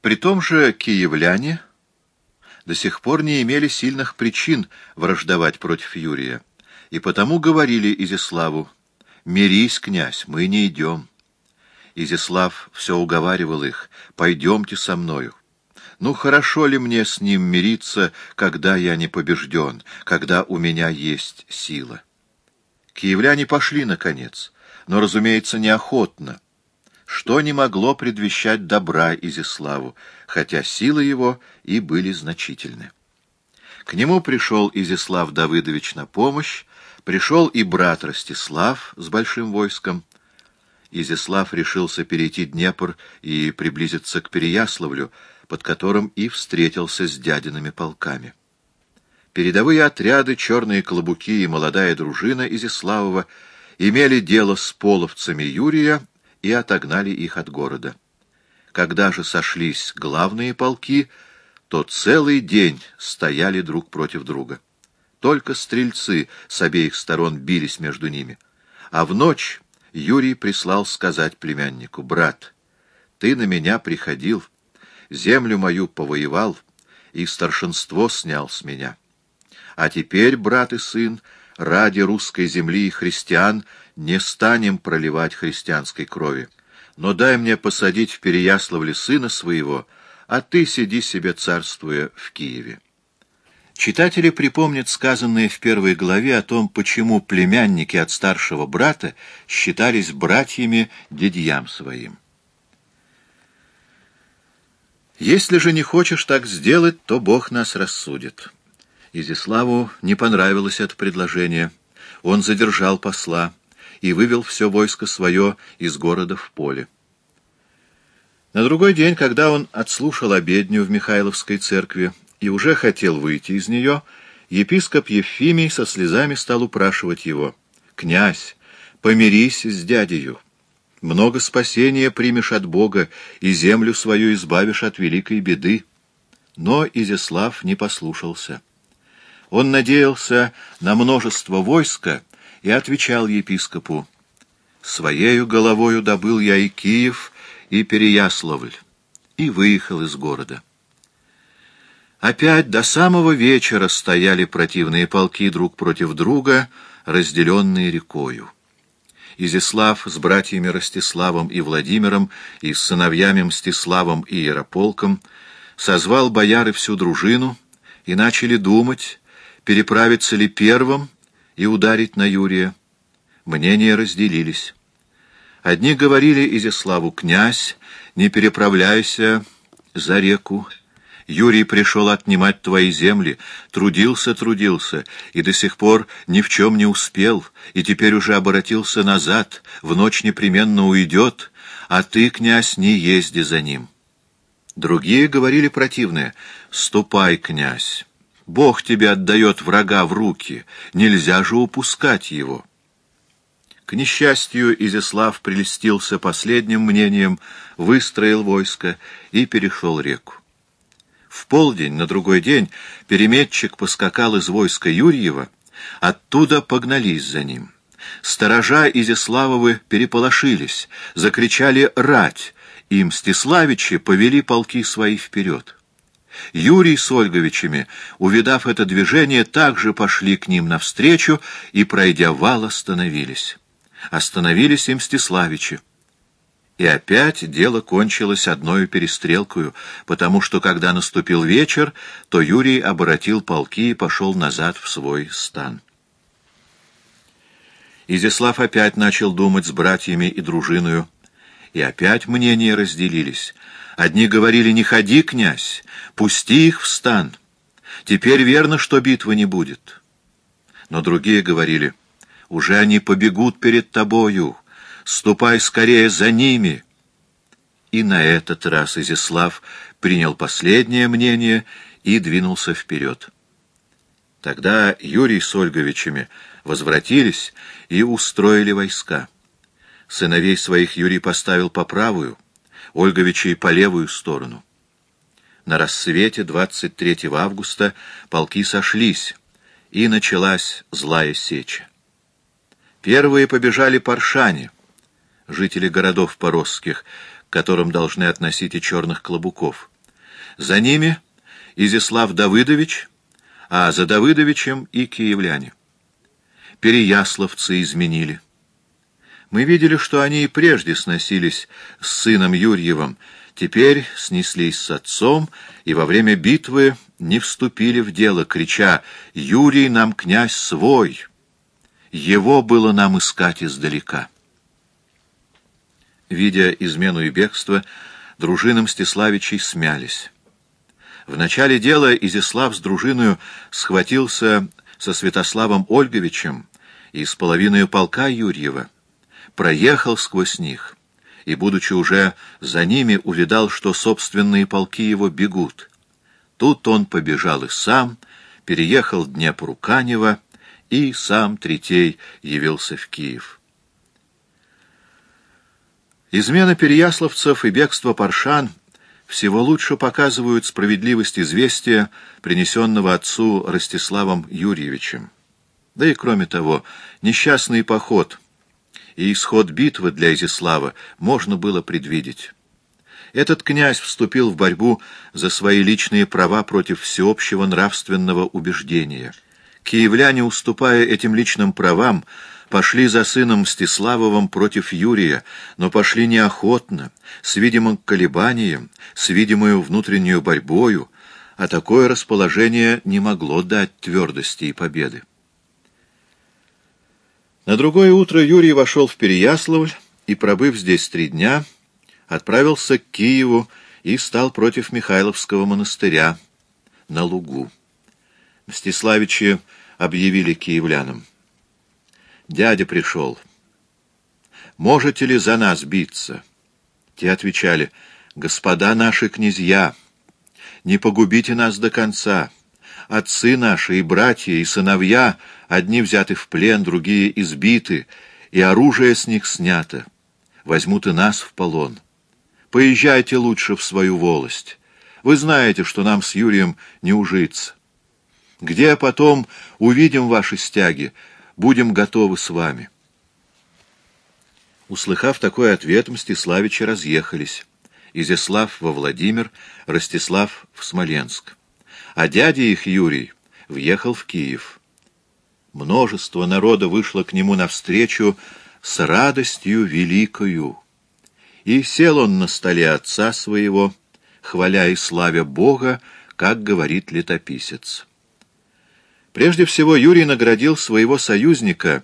При том же киевляне до сих пор не имели сильных причин враждовать против Юрия, и потому говорили Изяславу, «Мирись, князь, мы не идем». Изяслав все уговаривал их, «Пойдемте со мною». Ну, хорошо ли мне с ним мириться, когда я не побежден, когда у меня есть сила? Киевляне пошли, наконец, но, разумеется, неохотно, что не могло предвещать добра Изиславу, хотя силы его и были значительны. К нему пришел Изислав Давыдович на помощь, пришел и брат Ростислав с большим войском. Изислав решился перейти Днепр и приблизиться к Переяславлю, под которым и встретился с дядиными полками. Передовые отряды, черные клобуки и молодая дружина Изиславова имели дело с половцами Юрия и отогнали их от города. Когда же сошлись главные полки, то целый день стояли друг против друга. Только стрельцы с обеих сторон бились между ними. А в ночь Юрий прислал сказать племяннику, «Брат, ты на меня приходил, землю мою повоевал и старшинство снял с меня. А теперь, брат и сын, ради русской земли и христиан не станем проливать христианской крови. Но дай мне посадить в Переяславле сына своего, а ты сиди себе царствуя в Киеве. Читатели припомнят сказанное в первой главе о том, почему племянники от старшего брата считались братьями дядьям своим. Если же не хочешь так сделать, то Бог нас рассудит. Изиславу не понравилось это предложение. Он задержал посла и вывел все войско свое из города в поле. На другой день, когда он отслушал обедню в Михайловской церкви и уже хотел выйти из нее, епископ Ефимий со слезами стал упрашивать его. «Князь, помирись с дядею. Много спасения примешь от Бога, и землю свою избавишь от великой беды». Но Изяслав не послушался. Он надеялся на множество войска и отвечал епископу, «Своею головою добыл я и Киев, и Переяславль, и выехал из города». Опять до самого вечера стояли противные полки друг против друга, разделенные рекою. Изяслав с братьями Ростиславом и Владимиром и с сыновьями Мстиславом и Ярополком созвал бояры всю дружину и начали думать, переправиться ли первым и ударить на Юрия. Мнения разделились. Одни говорили Изяславу, «Князь, не переправляйся за реку. Юрий пришел отнимать твои земли, трудился, трудился, и до сих пор ни в чем не успел, и теперь уже обратился назад, в ночь непременно уйдет, а ты, князь, не езди за ним». Другие говорили противное, «Ступай, князь». Бог тебе отдает врага в руки, нельзя же упускать его. К несчастью, Изяслав прелестился последним мнением, выстроил войско и перешел реку. В полдень, на другой день, переметчик поскакал из войска Юрьева, оттуда погнались за ним. Сторожа Изяславовы переполошились, закричали «Рать!», и Мстиславичи повели полки свои вперед. Юрий с Ольговичами, увидав это движение, также пошли к ним навстречу и, пройдя вал, остановились. Остановились и Мстиславичи. И опять дело кончилось одной перестрелкою, потому что, когда наступил вечер, то Юрий обратил полки и пошел назад в свой стан. Изяслав опять начал думать с братьями и дружиною, и опять мнения разделились — Одни говорили, не ходи, князь, пусти их в стан. Теперь верно, что битвы не будет. Но другие говорили, уже они побегут перед тобою, ступай скорее за ними. И на этот раз Изяслав принял последнее мнение и двинулся вперед. Тогда Юрий с Ольговичами возвратились и устроили войска. Сыновей своих Юрий поставил по правую — Ольговичей по левую сторону. На рассвете 23 августа полки сошлись, и началась злая сеча. Первые побежали паршане, жители городов поросских, которым должны относить и черных клобуков. За ними Изяслав Давыдович, а за Давыдовичем и киевляне. Переяславцы изменили. Мы видели, что они и прежде сносились с сыном Юрьевым, теперь снеслись с отцом и во время битвы не вступили в дело, крича «Юрий нам князь свой!» Его было нам искать издалека. Видя измену и бегство, дружины Мстиславичей смялись. В начале дела Изяслав с дружиною схватился со Святославом Ольговичем и с половиной полка Юрьева, проехал сквозь них и, будучи уже за ними, увидал, что собственные полки его бегут. Тут он побежал и сам, переехал Днепру-Канева и сам Третей явился в Киев. Измена переяславцев и бегство паршан всего лучше показывают справедливость известия, принесенного отцу Ростиславом Юрьевичем. Да и кроме того, несчастный поход и исход битвы для Изяслава можно было предвидеть. Этот князь вступил в борьбу за свои личные права против всеобщего нравственного убеждения. Киевляне, уступая этим личным правам, пошли за сыном Мстиславовым против Юрия, но пошли неохотно, с видимым колебанием, с видимую внутреннюю борьбою, а такое расположение не могло дать твердости и победы. На другое утро Юрий вошел в Переяславль и, пробыв здесь три дня, отправился к Киеву и стал против Михайловского монастыря на лугу. Мстиславичи объявили киевлянам. Дядя пришел. Можете ли за нас биться? Те отвечали, господа наши князья, не погубите нас до конца. Отцы наши и братья, и сыновья одни взяты в плен, другие избиты, и оружие с них снято. Возьмут и нас в полон. Поезжайте лучше в свою волость. Вы знаете, что нам с Юрием не ужиться. Где потом увидим ваши стяги, будем готовы с вами. Услыхав такой ответ, Мстиславичи разъехались. Изяслав во Владимир, Ростислав в Смоленск. А дядя их, Юрий, въехал в Киев. Множество народа вышло к нему навстречу с радостью великою. И сел он на столе отца своего, хваля и славя Бога, как говорит летописец. Прежде всего Юрий наградил своего союзника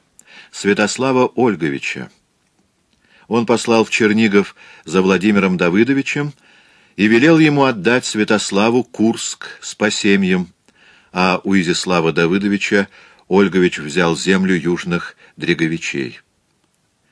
Святослава Ольговича. Он послал в Чернигов за Владимиром Давыдовичем и велел ему отдать Святославу Курск с посемьем, а у Изяслава Давыдовича Ольгович взял землю южных Дреговичей.